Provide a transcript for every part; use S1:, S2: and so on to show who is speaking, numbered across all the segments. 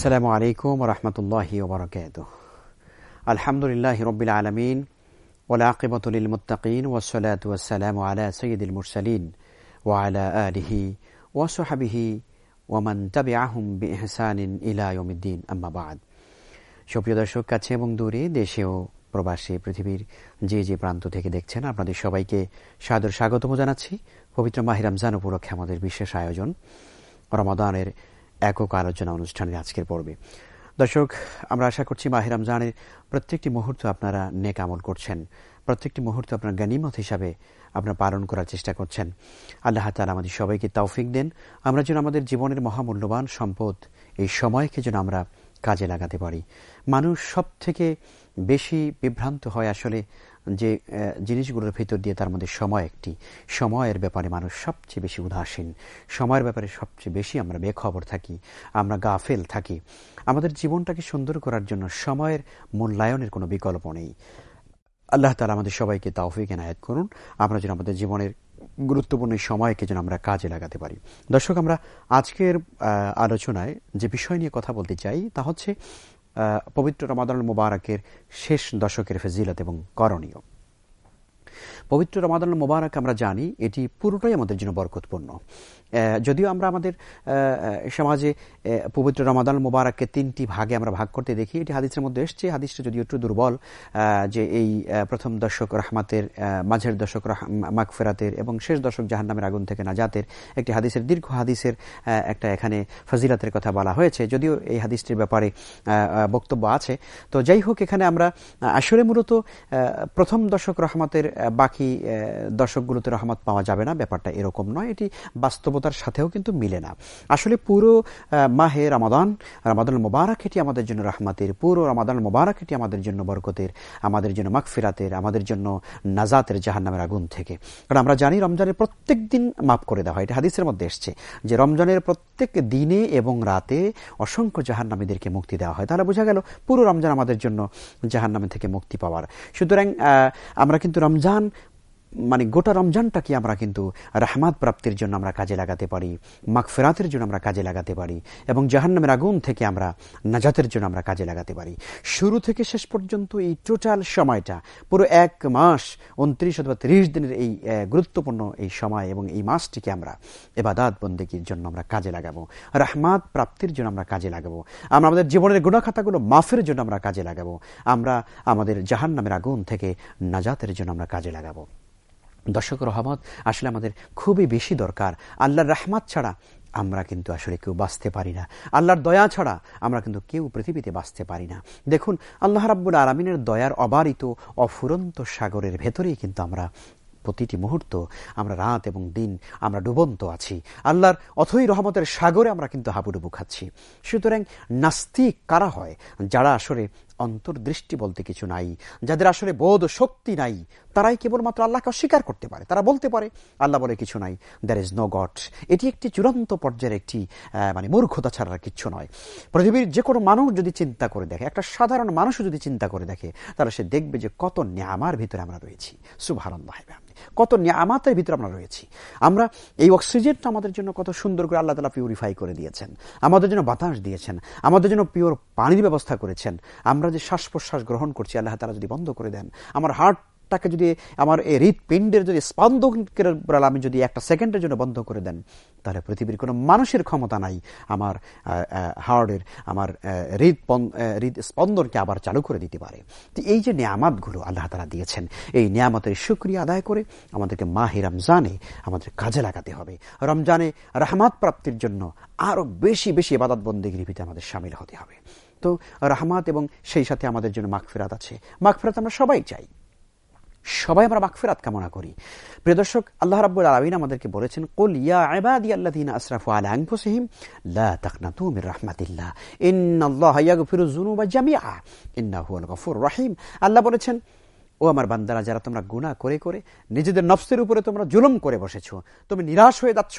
S1: আসসালামু আলাইকুম রহমতুল্লাহি ওবরকাত আলহামদুলিল্লাহ রবিল আলমিন ওলাকিবতুল মুতাকিন ওসলাত ওসালাম আলা সঈদুল মুরসালিন ওয়ালা আলহি ওসহাবিহি ওমান তবে আহম বিহসানিন ইলায়মুদ্দিন আম্মাবাদ সুপ্রিয় দর্শক, কাছে এবং দূরে দেশেও প্রবাসী পৃথিবীর যে যে প্রান্ত থেকে দেখছেন, আপনাদের সবাইকে সাদর স্বাগতম জানাচ্ছি। পবিত্র মাহিরামজান উপলক্ষে আমাদের বিশেষ আয়োজন রমাদানের একক আলোচনা অনুষ্ঠানের আজকের পর্বে। দর্শক, আমরা আশা করছি মাহির রমজানের প্রত্যেকটি মুহূর্ত আপনারা নেক আমল করছেন। প্রত্যেকটি মুহূর্ত আপনার গানিমত হিসাবে আপনার পালন করার চেষ্টা করছেন। আল্লাহ তালা আমাদের সবাইকে তৌফিক দেন। আমরা যেন আমাদের জীবনের মহামূল্যবান সম্পদ এই সময়কে যেন আমরা কাজে লাগাতে পারি। মানুষ সব থেকে বেশি বিভ্রান্ত হয় আসলে যে জিনিসগুলোর ভেতর দিয়ে তার মধ্যে সময় একটি, সময়ের ব্যাপারে মানুষ সবচেয়ে বেশি উদাসীন। সময়ের ব্যাপারে সবচেয়ে বেশি আমরা বেখবর থাকি, আমরা গাফেল থাকি। আমাদের জীবনটাকে সুন্দর করার জন্য সময়ের মূল্যায়নের কোনো বিকল্প নেই। আল্লাহ তালা আমাদের সবাইকে তাওফিক এনায়ত করুন। আমরা যেন আমাদের জীবনের গুরুত্বপূর্ণ সময়কে যেন আমরা কাজে লাগাতে পারি। দর্শক, আমরা আজকের আলোচনায় যে বিষয় নিয়ে কথা বলতে চাই তা হচ্ছে পবিত্র রমাদান মুবারকের শেষ দশকের ফেজিলত এবং করণীয়। পবিত্র রমাদান মোবারক আমরা জানি, এটি পুরোটাই আমাদের জন্য বরকতপূর্ণ। যদিও আমরা আমাদের সমাজে পবিত্র রমাদান মোবারককে তিনটি ভাগে আমরা ভাগ করতে দেখি। এটি হাদিসের মধ্যে এসছে। হাদিসটা যদিও একটু দুর্বল যে এই প্রথম দশক রহমাতের মাঝের দশক মাগফেরাতের এবং শেষ দশক জাহান্নামের আগুন থেকে নাজাতের একটি হাদিসের, দীর্ঘ হাদিসের একটা এখানে ফজিলাতের কথা বলা হয়েছে। যদিও এই হাদিসটির ব্যাপারে বক্তব্য আছে। তো যাই হোক, এখানে আমরা আসলে মূলত প্রথম দশক রহমতের বাকি দশকগুলোতে রহমত পাওয়া যাবে না। ব্যাপারটা এরকম নয়। এটি বাস্তবতার সাথেও কিন্তু মিলে না। আসলে পুরো মাহে রামাদান রামাদান মোবারক এটি আমাদের জন্য রাহমাতের, পুরো রামাদান মোবারক এটি আমাদের জন্য বরকতের, আমাদের জন্য মাগফিরাতের, আমাদের জন্য নাজাতের জাহান নামের আগুন থেকে। কারণ আমরা জানি রমজানের প্রত্যেক দিন মাফ করে দেওয়া হয়। এটা হাদিসের মধ্যে এসছে যে রমজানের প্রত্যেক দিনে এবং রাতে অসংখ্য জাহান্নামীদেরকে মুক্তি দেওয়া হয়। তাহলে বোঝা গেল পুরো রমজান আমাদের জন্য জাহান্নামে থেকে মুক্তি পাওয়ার। সুতরাং আমরা কিন্তু রমজান মানে গোটা রমজানটাকে আমরা কিন্তু রাহমাত প্রাপ্তির জন্য আমরা কাজে লাগাতে পারি, মাগফেরাতের জন্য আমরা কাজে লাগাতে পারি এবং জাহান্নামের আগুন থেকে আমরা নাজাতের জন্য আমরা কাজে লাগাতে পারি। শুরু থেকে শেষ পর্যন্ত এই টোটাল সময়টা, পুরো এক মাস, উনত্রিশ অথবা ত্রিশ দিনের এই গুরুত্বপূর্ণ এই সময় এবং এই মাসটিকে আমরা এবাদাত বন্দেকির জন্য আমরা কাজে লাগাবো, রাহমাত প্রাপ্তির জন্য আমরা কাজে লাগাবো, আমরা আমাদের জীবনের গুণাখাতাগুলো মাফের জন্য আমরা কাজে লাগাবো, আমরা আমাদের জাহান্নামের আগুন থেকে নাজাতের জন্য আমরা কাজে লাগাবো। দর্শক রহমত, আসলে আমাদের খুবই বেশি দরকার। আল্লাহর রহমত ছাড়া আমরা কিন্তু আসলে কেউ বাঁচতে পারি না। আল্লাহর দয়া ছাড়া আমরা কিন্তু কেউ পৃথিবীতে বাঁচতে পারি না। দেখুন, আল্লাহ রাব্বুল আলমিনের দয়ার অবারিত, অফুরন্ত সাগরের ভেতরেই কিন্তু আমরা প্রতিটি মুহূর্ত, আমরা রাত এবং দিন আমরা ডুবন্ত আছি। আল্লাহর অথই রহমতের সাগরে আমরা কিন্তু হাবুডুবু খাচ্ছি। সুতরাং নাস্তিক কারা হয়? যারা আসলে অন্তর্দৃষ্টি বলতে কিছু নাই। যাদের আসলে বোধ শক্তি নাই, তারাই কেবলমাত্র আল্লাহকে অস্বীকার করতে পারে। তারা বলতে পারে, আল্লাহ বলে কিছু নাই দ্যার ইজ নো গড এটি একটি চূড়ান্ত পর্যায়ের একটি মানে মূর্খতা ছাড়া কিচ্ছু নয়। পৃথিবীর যে কোনো মানুষ যদি চিন্তা করে দেখে, একটা সাধারণ মানুষও যদি চিন্তা করে দেখে, তাহলে সে দেখবে যে কত ন্যামার ভিতরে আমরা রয়েছি। সুভারন্দাহ কত নিয়ামাতের ভিতরে আমরা রয়েছি। আমরা এই অক্সিজেনটা আমাদের জন্য কত সুন্দর করে আল্লাহ তালা পিউরিফাই করে দিয়েছেন। আমাদের জন্য বাতাস দিয়েছেন। আমাদের জন্য পিওর পানির ব্যবস্থা করেছেন। আমরা যে শ্বাস প্রশ্বাস গ্রহণ করছি, আল্লাহ তারা যদি বন্ধ করে দেন, আমার হার্ট হার্টটাকে যদি, আমার এই হৃদপিণ্ডের যদি স্পন্দকের আমি যদি একটা সেকেন্ডের জন্য বন্ধ করে দেন, তাহলে পৃথিবীর কোনো মানুষের ক্ষমতা নাই, আমার হার্টের, আমার হৃদ হৃদ স্পন্দনকে আবার চালু করে দিতে পারে। তো এই যে নিয়ামতগুলো আল্লাহ তালা দিয়েছেন, এই নিয়ামতের সুক্রিয়া আদায় করে আমাদেরকে মাহে রমজানে আমাদের কাজে লাগাতে হবে। রমজানে রাহমাত প্রাপ্তির জন্য আরও বেশি বেশি এবাদত বন্দিগির ভিতরে আমাদের সামিল হতে হবে। তো রাহমাত এবং সেই সাথে আমাদের জন্য মাগফেরাত আছে। মাগফেরাত আমরা সবাই চাই। সবাই আমরা মাগফিরাত কামনা করি। প্রিয় দর্শক, আল্লাহ রাব্বুল আলামিন আমাদেরকে বলেছেন, কুল ইয়া আলা রহিম। আল্লাহ বলেছেন ও আমার বান্দারা, যারা তোমরা গুণা করে করে নিজেদের নফসের উপরে তোমরা জুলুম করে বসেছ, তুমি নিরাশ হয়ে যাচ্ছ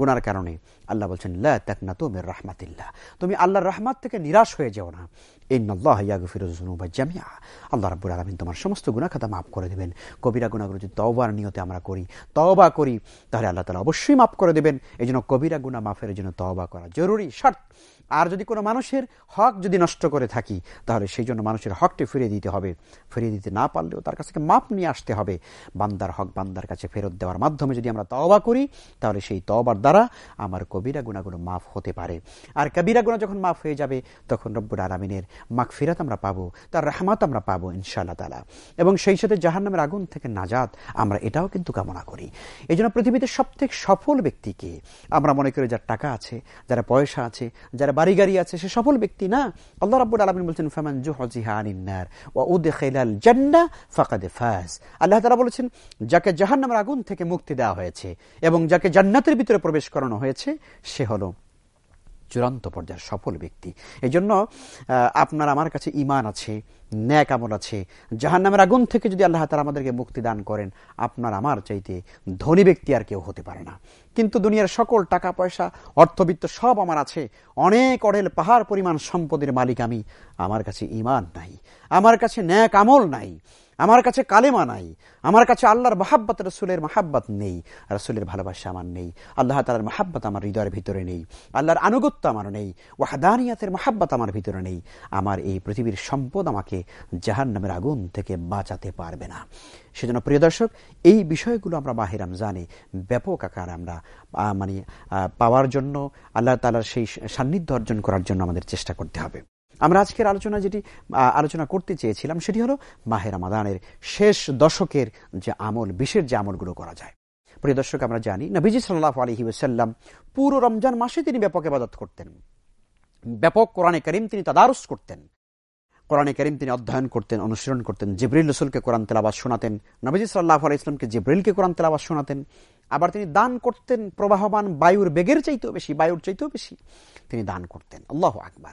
S1: গুনার কারণে। আল্লাহ বলছেন, লা তাকনা তুমের রাহমাতিল্লাহ। তুমি আল্লাহর রহমাত থেকে নিরাশ হয়ে যাও না। জামিয়া আল্লাহ রাব্বুল আলমিন তোমার সমস্ত গুণাখাতা মাফ করে দেবেন। কবিরা গুণাগুলো যদি তওবার নিয়তে আমরা করি, তওবা করি, তাহলে আল্লাহ তালা অবশ্যই মাফ করে দেবেন। এই জন্য কবিরা গুণা মাফের জন্য তওবা করা জরুরি। শর্ত আর যদি কোনো মানুষের হক যদি নষ্ট করে থাকি, তাহলে সেই জন্য মানুষের হকটি ফিরিয়ে দিতে হবে। ফিরিয়ে দিতে না পারলেও তার কাছ থেকে মাপ নিয়ে আসতে হবে। বান্দার হক বান্দার কাছে ফেরত দেওয়ার মাধ্যমে যদি আমরা তওবা করি, তাহলে সেই তওবার দ্বারা আমার কবিরা গুণাগুলো মাফ হতে পারে। আর কবিরা গুণা যখন মাফ হয়ে যাবে, তখন রব্বুর আলমিনের ফিরাত আমরা পাবো, তার রহমাত আমরা পাবো ইনশাআল্লাহ তালা এবং সেই সাথে জাহান্নামের আগুন থেকে নাজাত আমরা এটাও কিন্তু কামনা করি। এই জন্য পৃথিবীতে সবথেকে সফল ব্যক্তিকে আমরা মনে করি যার টাকা আছে, যারা পয়সা আছে, যারা বাড়ি গাড়ি আছে, সে সফল ব্যক্তি না। আল্লাহ রাবুল আলমিন বলছেন, ফেমান জুহজিহা ও উদে খেলাল জান্না ফাকাদ ফাজ। আল্লাহ তালা বলেছেন, যাকে জাহান্নামের আগুন থেকে মুক্তি দেওয়া হয়েছে এবং যাকে জান্নাতের ভিতরে প্রবেশ করানো হয়েছে, সে হলো চূড়ান্ত পর্যায়ের সফল ব্যক্তি। এই জন্য আপনার আমার কাছে ইমান আছে, ন্যাক আমল আছে। জাহান নামের আগুন থেকে যদি আল্লাহ তালা আমাদেরকে মুক্তি দান করেন, আপনার আমার চাইতে ধনী ব্যক্তি আর কেউ হতে পারে না। কিন্তু দুনিয়ার সকল টাকা, পয়সা, অর্থবিত্ত সব আমার আছে। অনেক অঢেল পাহাড় পরিমাণ সম্পদের মালিক আমি। আমার কাছে ইমান নাই। আমার কাছে ন্যাক আমল নাই। আমার কাছে কালেমা নাই। আমার কাছে আল্লাহর মাহাব্বত, রসুলের মাহাব্বত নেই। রসুলের ভালোবাসা আমার নেই। আল্লাহ তালার মাহাব্বত আমার হৃদয়ের ভিতরে নেই। আল্লাহর আনুগত্য আমার নেই। ওয়াহাদানিয়াতের মাহাব্বত আমার ভিতরে নেই। আমার এই পৃথিবীর সম্পদ আমাকে জাহান নামের আগুন থেকে বাঁচাতে পারবে না। সেজন্য প্রিয় দর্শক, এই বিষয়গুলো আমরা বাহির জানে ব্যাপক আকার আমরা মানে পাওয়ার জন্য আল্লাহ তালার সেই সান্নিধ্য অর্জন করার জন্য আমাদের চেষ্টা করতে হবে। আমরা আজকের আলোচনা যেটি আলোচনা করতে চেয়েছিলাম সেটি হলো মাহের মাদানের শেষ দশকের যে আমল বিশেষ যে আমলগুলো করা যায়। প্রিয় দর্শক, আমরা জানি নবীজি সাল্লাহ আলহি ওসাল্লাম পুরো রমজান মাসে তিনি ব্যাপক ইবাদত করতেন। ব্যাপক কোরআনে করিম তিনি তাদারস করতেন। কোরআনে করিম তিনি অধ্যয়ন করতেন, অনুসরণ করতেন, জিব্রিল রসুলকে কোরআন তেলাবাস শোনাতেন, নবীজি সাল্লাহ আলি ইসলামকে জিব্রিলকে কোরআন তেলাবাস শোনাতেন। আবার তিনি দান করতেন প্রবাহমান বায়ুর বেগের চাইতেও বেশি, বায়ুর চাইতেও বেশি। তিনি দান করতেন। আল্লাহ আকবার।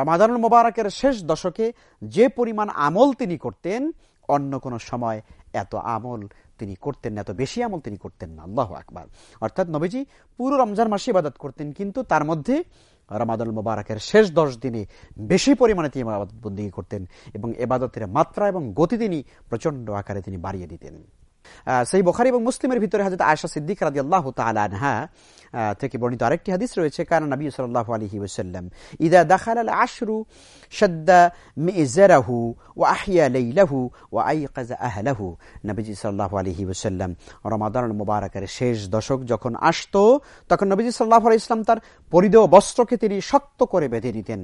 S1: রামাদানুল মোবারকের শেষ দশকে যে পরিমাণ আমল তিনি করতেন, অন্য কোনো সময় এত আমল তিনি করতেন না, এত বেশি আমল তিনি করতেন না। আল্লাহ আকবার। অর্থাৎ নবীজি পুরো রমজান মাসে ইবাদত করতেন, কিন্তু তার মধ্যে রমাদুল মোবারকের শেষ দশ দিনে বেশি পরিমাণে তিনি বন্দী করতেন এবং এবাদতের মাত্রা এবং গতি তিনি প্রচণ্ড আকারে তিনি বাড়িয়ে দিতেন। সেই বখারি এবং মুসলিমের ভিতরে হাজরত আয়সা সিদ্দিক রাজি আল্লাহ তালানহা থেকে বর্ণিত আরেকটি হাদিস রয়েছে কারণ নবী সাল্লাহ আলহি ওসাল্লাম ইদা দাখাল আল আশরু শাদ্দা মিজারাহু ও আহিয়া লাইলাহু ও আইকাজ আহলাহু। নবীজি সাল্লাহ আলহি ওসাল্লাম রমাদান মুবারকের শেষ দশক যখন আসতো, তখন নবীজি সাল্লাহ আলি ইসলাম তার পরিধেয় বস্ত্রকে তিনি শক্ত করে বেঁধে নিতেন।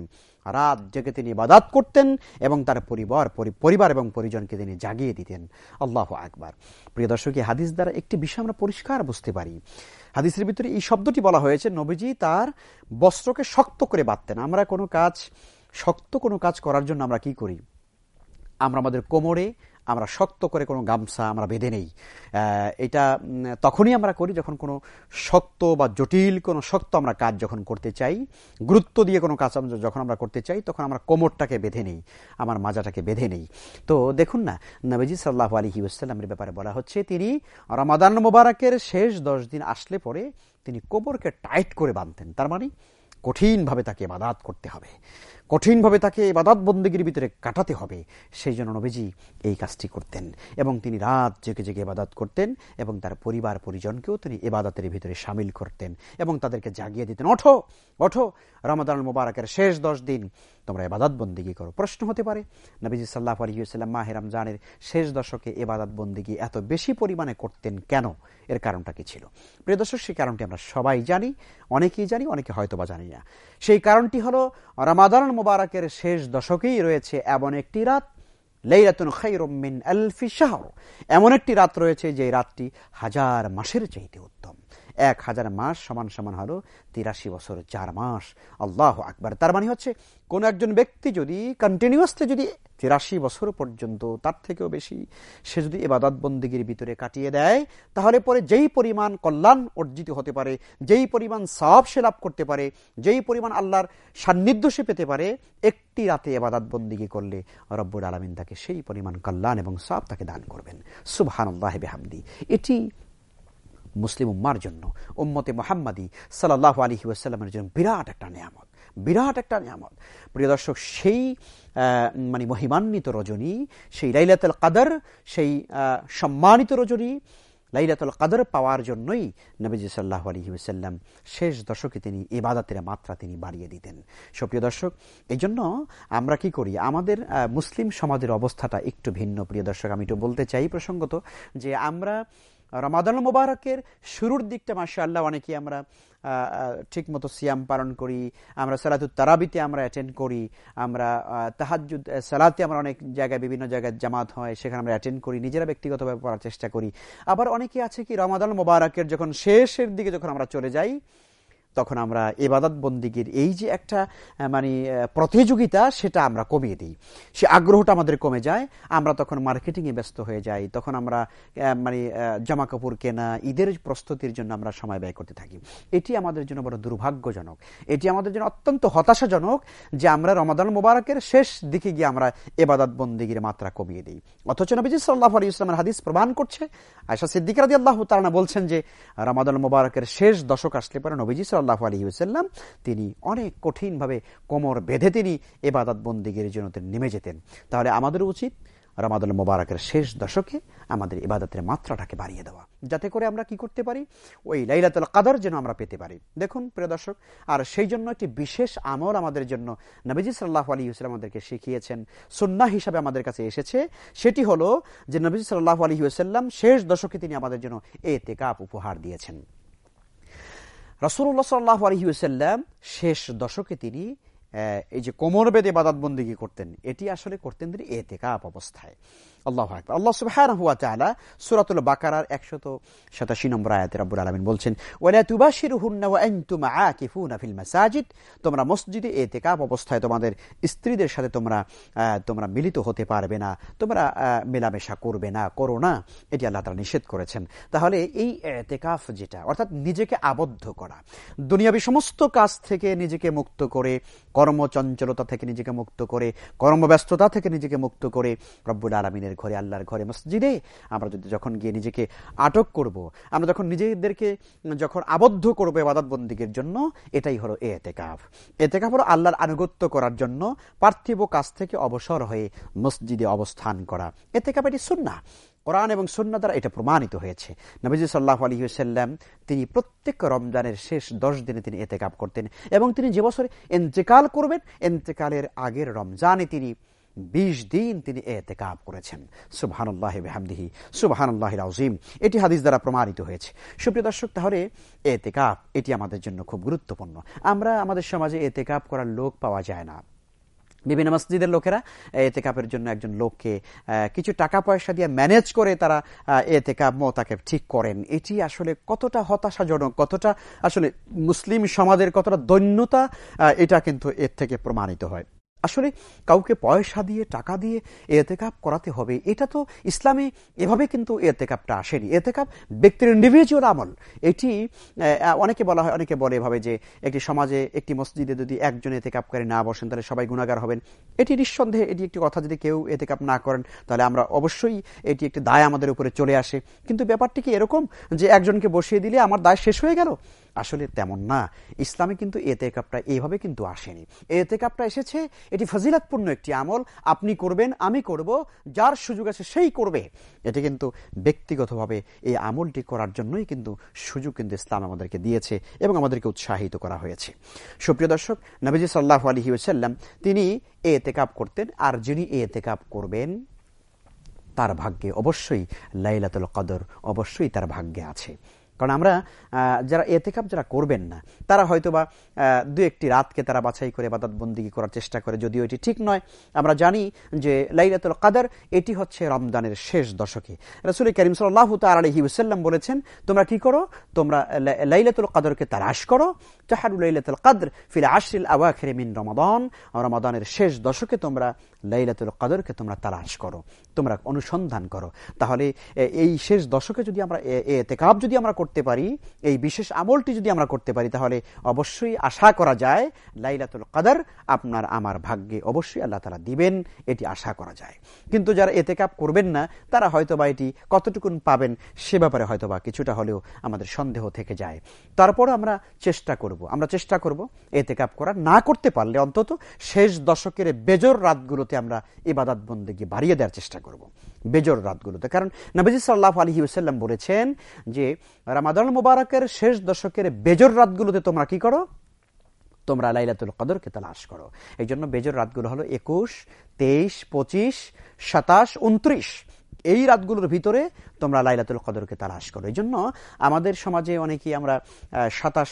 S1: রাত জেগে তিনি ইবাদাত করতেন এবং তার পরিবার পরিবার এবং পরিজনকে তিনি জাগিয়ে দিতেন। আল্লাহ আকবার। প্রিয় দর্শক হাদিস দ্বারা একটি বিষয় আমরা পরিষ্কার বুঝতে পারি। হাদিসের ভিতরে এই শব্দটি বলা হয়েছে, নবীজি তার বস্ত্রকে শক্ত করে বাঁধতেন। আমরা কোনো কাজ, শক্ত কোনো কাজ করার জন্য আমরা কি করি? আমরা আমাদের কোমরে আমরা শক্ত করে কোনো গামছা আমরা বেঁধে নেই। এটা তখনই আমরা করি যখন কোনো শক্ত বা জটিল কোনো শক্ত আমরা কাজ যখন করতে চাই, গুরুত্ব দিয়ে কোনো কাজ যখন আমরা করতে চাই, তখন আমরা কোমরটাকে বেঁধে নেই, আমার মাজাটাকে বেঁধে নেই। তো দেখুন না, নবীজি সাল্লাহ আলী ওসাল্লামের ব্যাপারে বলা হচ্ছে, তিনি রমাদান মোবারকের শেষ দশ দিন আসলে পরে তিনি কোমরকে টাইট করে বাঁধতেন। তার মানে কঠিনভাবে তাকে বাদাত করতে হবে। কঠিনভাবে তাকে এবাদত বন্দীগীর ভিতরে কাটাতে হবে। সেই জন্য নবীজি এই কাজটি করতেন এবং তিনি রাত জেগে জেগে এবাদত করতেন এবং তার পরিবার পরিজনকেও তিনি এবাদতের ভিতরে সামিল করতেন এবং তাদেরকে জাগিয়ে দিতেন, ওঠো ওঠো, রমাদান মুবারকের শেষ দশ দিন তোমরা এবাদত বন্দিগি করো। প্রশ্ন হতে পারে, নবীজি সাল্লাহ আলহিউসাল্লাম মাহের রমজানের শেষ দশকে এবাদত বন্দিগি এত বেশি পরিমাণে করতেন কেন? এর কারণটা কি ছিল? প্রিয় দর্শক, সেই কারণটি আমরা সবাই জানি, অনেকেই জানি, অনেকে হয়তো বা জানি না। সেই কারণটি হলো, রমাদান মুবারকের শেষ দশকেই রয়েছে এমন একটি রাত লেইরাতুন খৈরমিন এমন একটি রাত রয়েছে যে রাতটি হাজার মাসের চাইতে উত্তম। এক হাজার মাস সমান সমান হলো তিরাশি বছর, চার মাস। আল্লাহ আকবার। তার মানে হচ্ছে, কোন একজন ব্যক্তি যদি কন্টিনিউয়াসলি যদি তিরাশি বছর পর্যন্ত তার থেকেও বেশি সে যদি এবাদত বন্দিগির ভিতরে কাটিয়ে দেয়, তাহলে পরে যেই পরিমাণ কল্যাণ অর্জিত হতে পারে, যেই পরিমাণ সব সে লাভ করতে পারে, যেই পরিমাণ আল্লাহর সান্নিধ্য সে পেতে পারে, একটি রাতে এবাদত বন্দিগি করলে রব্বুর আলমিন তাকে সেই পরিমাণ কল্যাণ এবং সব তাকে দান করবেন। আল্লাহ বেহামদি। এটি মুসলিম উম্মার জন্য। উম্মতে মোহাম্মদী সাল্লাহ আলী ওয়াসাল্লামের জন্য বিরাট একটা নিয়ামত, বিরাট একটা নিয়ামত। প্রিয় দর্শক, সেই মানে মহিমান্বিত রজনী, সেই লাইলাতুল কাদর, সেই সম্মানিত রজনী, লাইলাতুল কাদর পাওয়ার জন্যই নবীজি সাল্লাহ আলী ওসাল্লাম শেষ দশকে তিনি ইবাদতের মাত্রা তিনি বাড়িয়ে দিতেন। সুপ্রিয় দর্শক এই জন্য আমরা কি করি? আমাদের মুসলিম সমাজের অবস্থাটা একটু ভিন্ন। প্রিয় দর্শক, আমি একটু বলতে চাই প্রসঙ্গত যে আমরা রমাদান মোবারকের শুরুর দিকটা মাসা আল্লাহ অনেকে আমরা ঠিক মতো সিয়াম পালন করি, আমরা সালাতুত তারাবিতে আমরা অ্যাটেন্ড করি, আমরা তাহাজুদ সালাতে আমরা অনেক জায়গায়, বিভিন্ন জায়গায় জামাত হয়, সেখানে আমরা অ্যাটেন্ড করি, নিজেরা ব্যক্তিগতভাবে পড়ার চেষ্টা করি। আবার অনেকে আছে কি রমাদান মোবারকের যখন শেষের দিকে যখন আমরা চলে যাই তখন আমরা এবাদত বন্দিগির এই যে একটা মানে প্রতিযোগিতা, সেটা আমরা কমিয়ে দিই। সে আগ্রহটা আমাদের কমে যায়, আমরা তখন মার্কেটিংয়ে ব্যস্ত হয়ে যাই, তখন আমরা মানে জামা কাপড় কেনা, ঈদের প্রস্তুতির জন্য আমরা সময় ব্যয় করতে থাকি। এটি আমাদের জন্য বড় দুর্ভাগ্যজনক। এটি আমাদের জন্য অত্যন্ত হতাশাজনক যে আমরা রমাদান মোবারকের শেষ দিকে গিয়ে আমরা এবাদত বন্দিগির মাত্রা কমিয়ে দিই। অথচ নবীজি সাল্লাহ আলী ইসলামের হাদিস প্রমাণ করছে। আয়সা সিদ্দিক রাজি আল্লাহ তারা বলছেন যে, রমাদান মোবারকের শেষ দশক আসলে পরে নবীজি সাল্লাহ আলী হুসাল্লাম তিনি অনেক কঠিনভাবে কোমর বেঁধে তিনি এবাদত বন্দিগির জন্য তিনি নেমে যেতেন। তাহলে আমাদের উচিত রমাদুল মোবারকের শেষ দশকে আমাদের ইবাদতের মাত্রাটাকে বাড়িয়ে দেওয়া। যাতে করে আমরা কি করতে পারি? ওই লাইলাতুল কাদর যেন আমরা পেতে পারি। দেখুন, প্রিয় দর্শক, আর সেই জন্য একটি বিশেষ আমল আমাদের জন্য নবীজি সাল্লাহ আলী হুসলাম আমাদেরকে শিখিয়েছেন সুন্না হিসাবে আমাদের কাছে এসেছে। সেটি হলো যে নবীজি সাল্লাহ আলী হুসাল্লাম শেষ দশকে তিনি আমাদের জন্য এ তেকাপ উপহার দিয়েছেন। রসুল্লাহ সাল্লাহ আলহিউসাল্লাম শেষ দশকে তিনি এই যে কোমর বেদে বাদাতবন্দিগি করতেন? এটি আসলে করতেন তিনি এতেকাপ অবস্থায়। আল্লাহ আকবর। আল্লাহ সুবহানাহু ওয়া তাআলা সূরাতুল বাকারার 187 নম্বর আয়াতে রব্বুল আলামিন বলছেন, ওয়ালা তুবাশিরুহুন্না ওয়া আনতুম আকিফুনা ফিল মাসাজিদ। তোমরা মসজিদে ইতিকাফ অবস্থায় তোমাদের স্ত্রীদের সাথে তোমরা তোমরা মিলিত হতে পারবে না, তোমরা মেলামেশা করবে না, করো না। এটি আল্লাহ তাআলা নিষেধ করেছেন। তাহলে এই ইতিকাফ যেটা, অর্থাৎ নিজেকে আবদ্ধ করা, দুনিয়াবি সমস্ত কাজ থেকে নিজেকে মুক্ত করে, কর্মচঞ্চলতা থেকে নিজেকে মুক্ত করে, কর্মব্যস্ততা থেকে নিজেকে মুক্ত করে, রব্বুল আলমিনের আল্লাহর ঘরে আল্লাহর ঘরে, মসজিদে আমরা যদি যখন গিয়ে নিজেকে আটক করব। আমরা যখন নিজেদেরকে যখন আবদ্ধ করব এবাদত বন্দীকের জন্য, এটাই হলো এ এতেকাফ। এতেকাফ হলো আল্লাহর আনুগত্য করার জন্য পার্থিব কাজ থেকে অবসর হয়ে মসজিদে অবস্থান করা। এতেকাফ এটি শুননা কোরআন এবং সুন্না দ্বারা এটা প্রমাণিত হয়েছে। নবীজি সাল্লাহ আলী সাল্লাম তিনি প্রত্যেক রমজানের শেষ দশ দিনে তিনি এতেকাপ করতেন এবং তিনি যে বছর এন্তেকাল করবেন, এন্তেকালের আগের রমজানে তিনি বিশ দিন তিনি এতেকাব করেছেন। সুবাহান্লাহ বেহামদিহি আজিম এটি হাদিস দ্বারা প্রমাণিত হয়েছে। সুপ্রিয় দর্শক, তাহলে এতেকাপ, এটি আমাদের জন্য খুব গুরুত্বপূর্ণ। আমরা আমাদের সমাজে এতেকাপ করার লোক পাওয়া যায় না। বিভিন্ন মসজিদের লোকেরা এতেকাপের জন্য একজন লোককে কিছু টাকা পয়সা দিয়ে ম্যানেজ করে তারা এতেকাপ তাকে ঠিক করেন। এটি আসলে কতটা হতাশাজনক, কতটা আসলে মুসলিম সমাজের কতটা দৈন্যতা এটা কিন্তু এর থেকে প্রমাণিত হয়। আসলে কাউকে পয়সা দিয়ে, টাকা দিয়ে এতেকাপ করাতে হবে। এটা তো ইসলামে এভাবে কিন্তু এতেকাপটা আসেনি। এতেকাপ ব্যক্তির ইন্ডিভিজুয়াল আমল। এটি অনেকে বলা হয়, অনেকে বলে এভাবে যে একটি সমাজে একটি মসজিদে যদি একজন এতেকাপ করে না বসেন, তাহলে সবাই গুণাগার হবেন। এটি নিঃসন্দেহে এটি একটি কথা যদি কেউ এতেকাপ না করেন, তাহলে আমরা অবশ্যই এটি একটি দায় আমাদের উপরে চলে আসে। কিন্তু ব্যাপারটি কি এরকম যে একজনকে বসিয়ে দিলে, আমার দায় শেষ হয়ে গেল আসলে তেমন না। ইসলামে কিন্তু এতে কাপটা এইভাবে কিন্তু আসেনি। এতে কাপটা এসেছে, এটি ফজিলাতপূর্ণ একটি আমল। আপনি করবেন, আমি করব, যার সুযোগ আছে সেই করবে। এটি কিন্তু ব্যক্তিগতভাবে এই আমলটি করার জন্যই কিন্তু সুযোগ কিন্তু ইসলাম আমাদেরকে দিয়েছে এবং আমাদেরকে উৎসাহিত করা হয়েছে। সুপ্রিয় দর্শক, নবীজি সাল্লাহ আলহি সাল্লাম তিনি এ এতেকাপ করতেন আর যিনি এ এতেকাপ করবেন, তার ভাগ্যে অবশ্যই লাইলাতুল কদর অবশ্যই তার ভাগ্যে আছে। কারণ আমরা যারা এতেকাপ যারা করবেন না, তারা হয়তো বা দু একটি রাতকে তারা বাছাই করে বাদাত বন্দিগি করার চেষ্টা করে, যদিও এটি ঠিক নয়। আমরা জানি যে লাইলাতুল কাদার, এটি হচ্ছে রমদানের শেষ দশকে। রসুল করিম সাল্লাহ তালহি আলহিউসাল্লাম বলেছেন, তোমরা কি করো? তোমরা লাইলাতুল কাদরকে তালাশ করো চাহারু লাইলাতুল কাদর ফিল আশরিল আওয়াখের মিন রমাদান রমাদানের শেষ দশকে তোমরা লাইলাতুল কাদরকে তোমরা তালাশ করো, তোমরা অনুসন্ধান করো। তাহলে এই শেষ দশকে যদি আমরা এতেকাব যদি আমরা করতে পারি, এই বিশেষ আমলটি যদি আমরা করতে পারি, তাহলে অবশ্যই আশা করা যায় লাইলাতুল কাদার আপনার আমার ভাগ্যে অবশ্যই আল্লাহ তালা দিবেন, এটি আশা করা যায়। কিন্তু যারা এতেকাপ করবেন না, তারা হয়তো বা এটি কতটুকুন পাবেন, সে ব্যাপারে হয়তো বা কিছুটা হলেও আমাদের সন্দেহ থেকে যায়। তারপর আমরা চেষ্টা করব। আমরা চেষ্টা করব এতে কাপ করা না করতে পারলে অন্তত শেষ দশকের বেজর রাতগুলোতে আমরা ইবাদত বন্দেগী বাড়িয়ে দেওয়ার চেষ্টা করব। বেজর রাতগুলোতে। কারণ নবীজ সাল্লাহ আলহি ওসাল্লাম বলেছেন যে রামাদান মুবারকের শেষ দশকের বেজর রাতগুলোতে তোমরা কি করো? তোমরা লাইলাতুল কদরকে তালাশ করো। এই জন্য বেজর রাতগুলো হলো একুশ, তেইশ, পঁচিশ, সাতাশ উনত্রিশ এই রাতগুলোর ভিতরে তোমরা লাইলাতুল কদরকে তালাশ করো। এই জন্য আমাদের সমাজে অনেকেই আমরা সাতাশ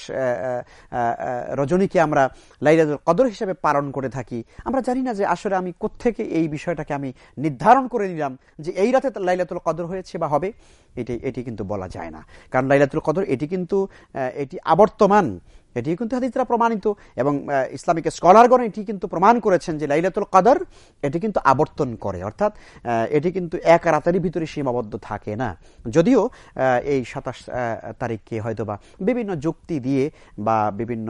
S1: রজনীকে আমরা লাইলাতুল কদর হিসেবে পালন করে থাকি। আমরা জানি না যে আসলে আমি কোত্থেকে এই বিষয়টাকে আমি নির্ধারণ করে নিলাম যে এই রাতে লাইলাতুল কদর হয়েছে বা হবে। এটি এটি কিন্তু বলা যায় না। কারণ লাইলাতুল কদর, এটি কিন্তু এটি আবর্তমান। এটি কিন্তু হাদিসরা প্রমাণিত এবং ইসলামিক স্কলারগণ এটি কিন্তু প্রমাণ করেছেন যে লাইলাতুল কাদর এটি কিন্তু আবর্তন করে। অর্থাৎ এটি কিন্তু এক রাতেরই ভিতরে সীমাবদ্ধ থাকে না। যদিও এই সাতাশ তারিখকে হয়তো বা বিভিন্ন যুক্তি দিয়ে বা বিভিন্ন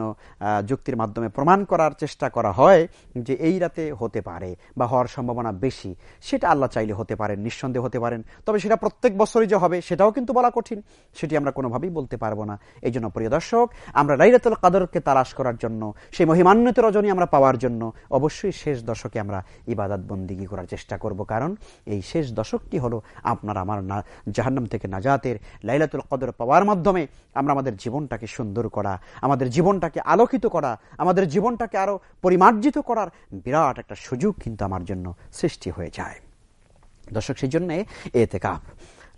S1: যুক্তির মাধ্যমে প্রমাণ করার চেষ্টা করা হয় যে এই রাতে হতে পারে বা হওয়ার সম্ভাবনা বেশি। সেটা আল্লাহ চাইলে হতে পারেন, নিঃসন্দেহ হতে পারেন। তবে সেটা প্রত্যেক বছরই যে হবে, সেটাও কিন্তু বলা কঠিন। সেটি আমরা কোনোভাবেই বলতে পারব না। এই জন্য প্রিয় দর্শক, আমরা লাইলাতুল লাইলাতুল কাদরকে তালাশ করার জন্য, সেই মহিমান্বিত রজনী আমরা পাওয়ার জন্য অবশ্যই শেষ দশকে আমরা ইবাদত বন্দিগি করার চেষ্টা করব। কারণ এই শেষ দশকটি হলো আপনার আমার না, জাহান্নাম থেকে নাজাতের লাইলাতুল কদর পাওয়ার মাধ্যমে আমরা আমাদের জীবনটাকে সুন্দর করা, আমাদের জীবনটাকে আলোকিত করা, আমাদের জীবনটাকে আরও পরিমার্জিত করার বিরাট একটা সুযোগ কিন্তু আমার জন্য সৃষ্টি হয়ে যায়। দর্শক, সেই জন্যে এতে কাপ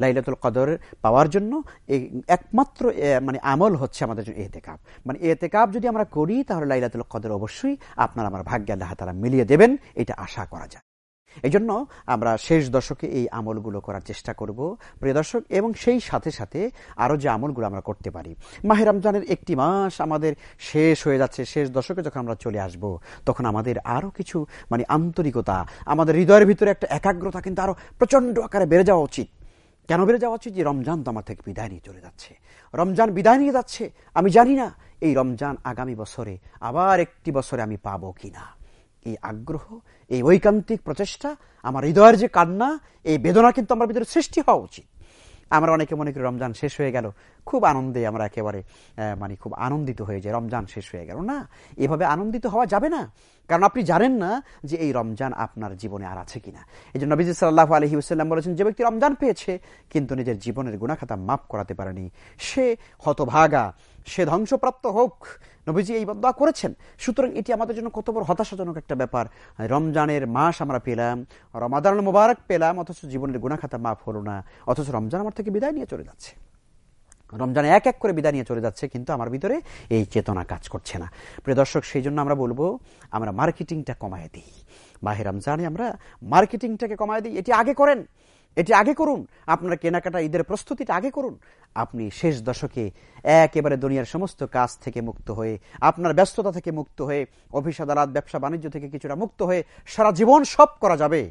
S1: লাইলাতুল কদর পাওয়ার জন্য এই একমাত্র মানে আমল হচ্ছে আমাদের জন্য এতেকাব। মানে এতেকাব যদি আমরা করি, তাহলে লাইলাতুল কদর অবশ্যই আপনার, আমার ভাগ্যে আল্লাহ তারা মিলিয়ে দেবেন, এটা আশা করা যায়। এই জন্য আমরা শেষ দশকে এই আমলগুলো করার চেষ্টা করব, প্রিয় দর্শক, এবং সেই সাথে সাথে আরও যে আমলগুলো আমরা করতে পারি। মাহের রমজানের একটি মাস আমাদের শেষ হয়ে যাচ্ছে, শেষ দশকে যখন আমরা চলে আসব, তখন আমাদের আরও কিছু মানে আন্তরিকতা, আমাদের হৃদয়ের ভিতরে একটা একাগ্রতা কিন্তু আরও প্রচণ্ড আকারে বেড়ে যাওয়া উচিত। কেন বেড়ে যাওয়া উচিত যে রমজান তো আমার থেকে বিদায় নিয়ে চলে যাচ্ছে। রমজান বিদায় নিয়ে যাচ্ছে, আমি জানি না এই রমজান আগামী বছরে আবার একটি বছরে আমি পাবো কিনা। এই আগ্রহ, এই ঐকান্তিক প্রচেষ্টা, আমার হৃদয়ের যে কান্না, এই বেদনা কিন্তু আমার ভিতরে সৃষ্টি হওয়া উচিত। আমরা অনেকে মনে করি রমজান শেষ হয়ে গেল, খুব আনন্দে আমরা একেবারে মানে খুব আনন্দিত হয়ে যায় রমজান শেষ হয়ে গেল। না, এভাবে আনন্দিত হওয়া যাবে না। কারণ আপনি জানেন না যে এই রমজান আপনার জীবনে আর আছে কিনা। এই জন্য নবীজ সাল্লাহ আলহি ওসাল্লাম বলেছেন, যে ব্যক্তি রমজান পেয়েছে, কিন্তু নিজের জীবনের গুণাখাতা মাফ করাতে পারেনি। সে হতভাগা, সে ধ্বংসপ্রাপ্ত হোক। নবীজি এই বদয়া করেছেন। সুতরাং এটি আমাদের জন্য কত বড় হতাশাজনক একটা ব্যাপার। রমজানের মাস আমরা পেলাম রমাদান মোবারক পেলাম, অথচ জীবনের গুণাখাতা মাফ হলো না, অথচ রমজান আমার থেকে বিদায় নিয়ে চলে যাচ্ছে। রমজানে এক এক করে বিদায় নিয়ে চলে যাচ্ছে, কিন্তু আমার ভিতরে এই চেতনা কাজ করছে না। প্রিয় দর্শক, সেই জন্য আমরা বলব, আমরা মার্কেটিংটা কমায় দিই। বাহে রমজানে আমরা মার্কেটিংটাকে কমায় দিই। এটি আগে করেন, এটি আগে করুন। আপনার কেনাকাটা, ঈদের প্রস্তুতিটা আগে করুন। আপনি শেষ দশকে একেবারে দুনিয়ার সমস্ত কাজ থেকে মুক্ত হয়ে, আপনার ব্যস্ততা থেকে মুক্ত হয়ে, অফিস, আদালত, ব্যবসা, বাণিজ্য থেকে কিছুটা মুক্ত হয়ে সারা জীবন সব করা যাবে।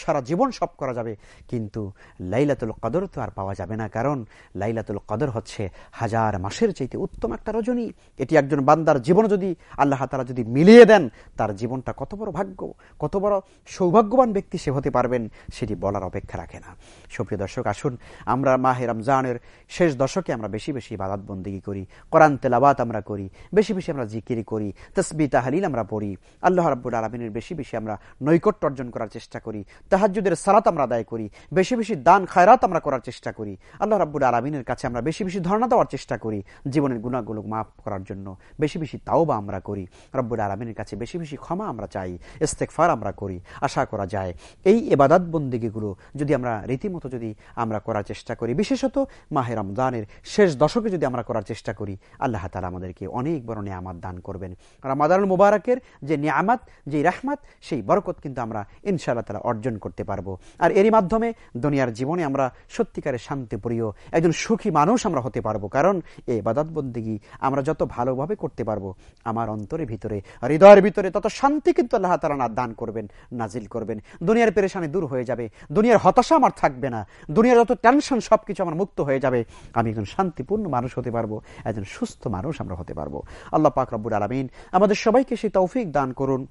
S1: সারা জীবন সব করা যাবে। কিন্তু লাইলাতুল কদর তো আর পাওয়া যাবে না। কারণ লাইলাতুল কদর হচ্ছে হাজার মাসের চাইতে উত্তম একটা রজনী। এটি একজন বান্দার জীবন যদি আল্লাহ তারা যদি মিলিয়ে দেন, তার জীবনটা কত বড় ভাগ্য, কত বড় সৌভাগ্যবান ব্যক্তি সে হতে পারবেন, সেটি বলার অপেক্ষা রাখে না। সুপ্রিয় দর্শক, আসুন আমরা মাহে রমজানের শেষ দশকে আমরা বেশি বেশি বাদাত বন্দিগি করি, কোরআন তেলাবাত আমরা করি, বেশি বেশি আমরা জিকিরি করি তসবি তাহালিল আমরা পড়ি। আল্লাহ রাব্বুল আলমিনের বেশি বেশি আমরা নৈকট্য অর্জন করার চেষ্টা করি। তাহাজুদের সালাত আমরা আদায় করি, বেশি বেশি দান, খায়রাত আমরা করার চেষ্টা করি। আল্লাহ রাব্বুল আলমিনের কাছে আমরা বেশি বেশি ধর্ণা দেওয়ার চেষ্টা করি জীবনের গুণাগুলো মাফ করার জন্য। বেশি বেশি তাও বা আমরা করি, রব্বুল আলমিনের কাছে বেশি বেশি ক্ষমা আমরা চাই ইস্তেকফার আমরা করি। আশা করা যায় এই এবাদাত বন্দিগিগুলো যদি আমরা রীতিমতো যদি আমরা করার চেষ্টা করি, বিশেষত মাহের রমজানের শেষ দশকে যদি আমরা করার চেষ্টা করি, আল্লাহ তালা আমাদেরকে অনেক বড় নিয়ামাত দান করবেন। রামাদানুল মুবারকের যে নিয়ামাত, যে রাহমাত, সেই বরকত কিন্তু আমরা ইনশাআল্লাহ তালা অর্জন করতে পারব। আর এরই মাধ্যমে দুনিয়ার জীবনে আমরা সত্যিকারের শান্তিপ্রিয় একজন সুখী মানুষ আমরা হতে পারব। কারণ এই বাদাত বন্দিগি আমরা যত ভালোভাবে করতে পারব, আমার অন্তরের ভিতরে, হৃদয়ের ভিতরে তত শান্তি কিন্তু আল্লাহ না দান করবেন নাজিল করবেন। দুনিয়ার পেরেশানি দূর হয়ে যাবে, দুনিয়ার হতাশা আমার থাকবে না, দুনিয়ার যত টেনশন সবকিছু আমার মুক্ত হয়ে যাবে, আমি একজন শান্তিপূর্ণ মানুষ হতে পারব, একজন সুস্থ মানুষ আমরা হতে পারব। আল্লাহ পাক রব্বুর আলমিন আমাদের সবাইকে সেই তৌফিক দান করুন।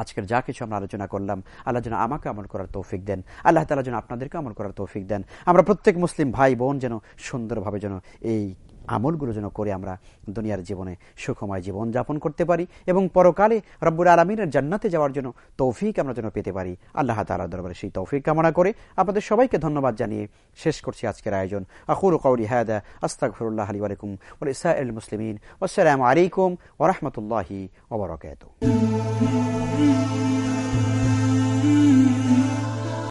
S1: আজকের যা কিছু আমরা আলোচনা করলাম, আল্লাহ যেন আমাকে আমল করার তৌফিক দেন, আল্লাহ তালা যেন আপনাদেরকে আমল করার তৌফিক দেন। আমরা প্রত্যেক মুসলিম ভাই বোন যেন সুন্দরভাবে যেন এই আমলগুলো যেন করে আমরা দুনিয়ার জীবনে সুখময় জীবন যাপন করতে পারি এবং পরকালে রব্বুর আলমিনের জান্নাতে যাওয়ার জন্য তৌফিক আমরা যেন পেতে পারি। আল্লাহ তালা দরবারে সেই তৌফিক কামনা করে আপনাদের সবাইকে ধন্যবাদ জানিয়ে শেষ করছি আজকের আয়োজন। আকুর কৌরি হায়দা আস্তাকফরুল্লাহ আলী আলাইকুম ইসা মুসলিমিন। আসসালামু আলাইকুম ওরহমতুল্লাহি ওবরকাত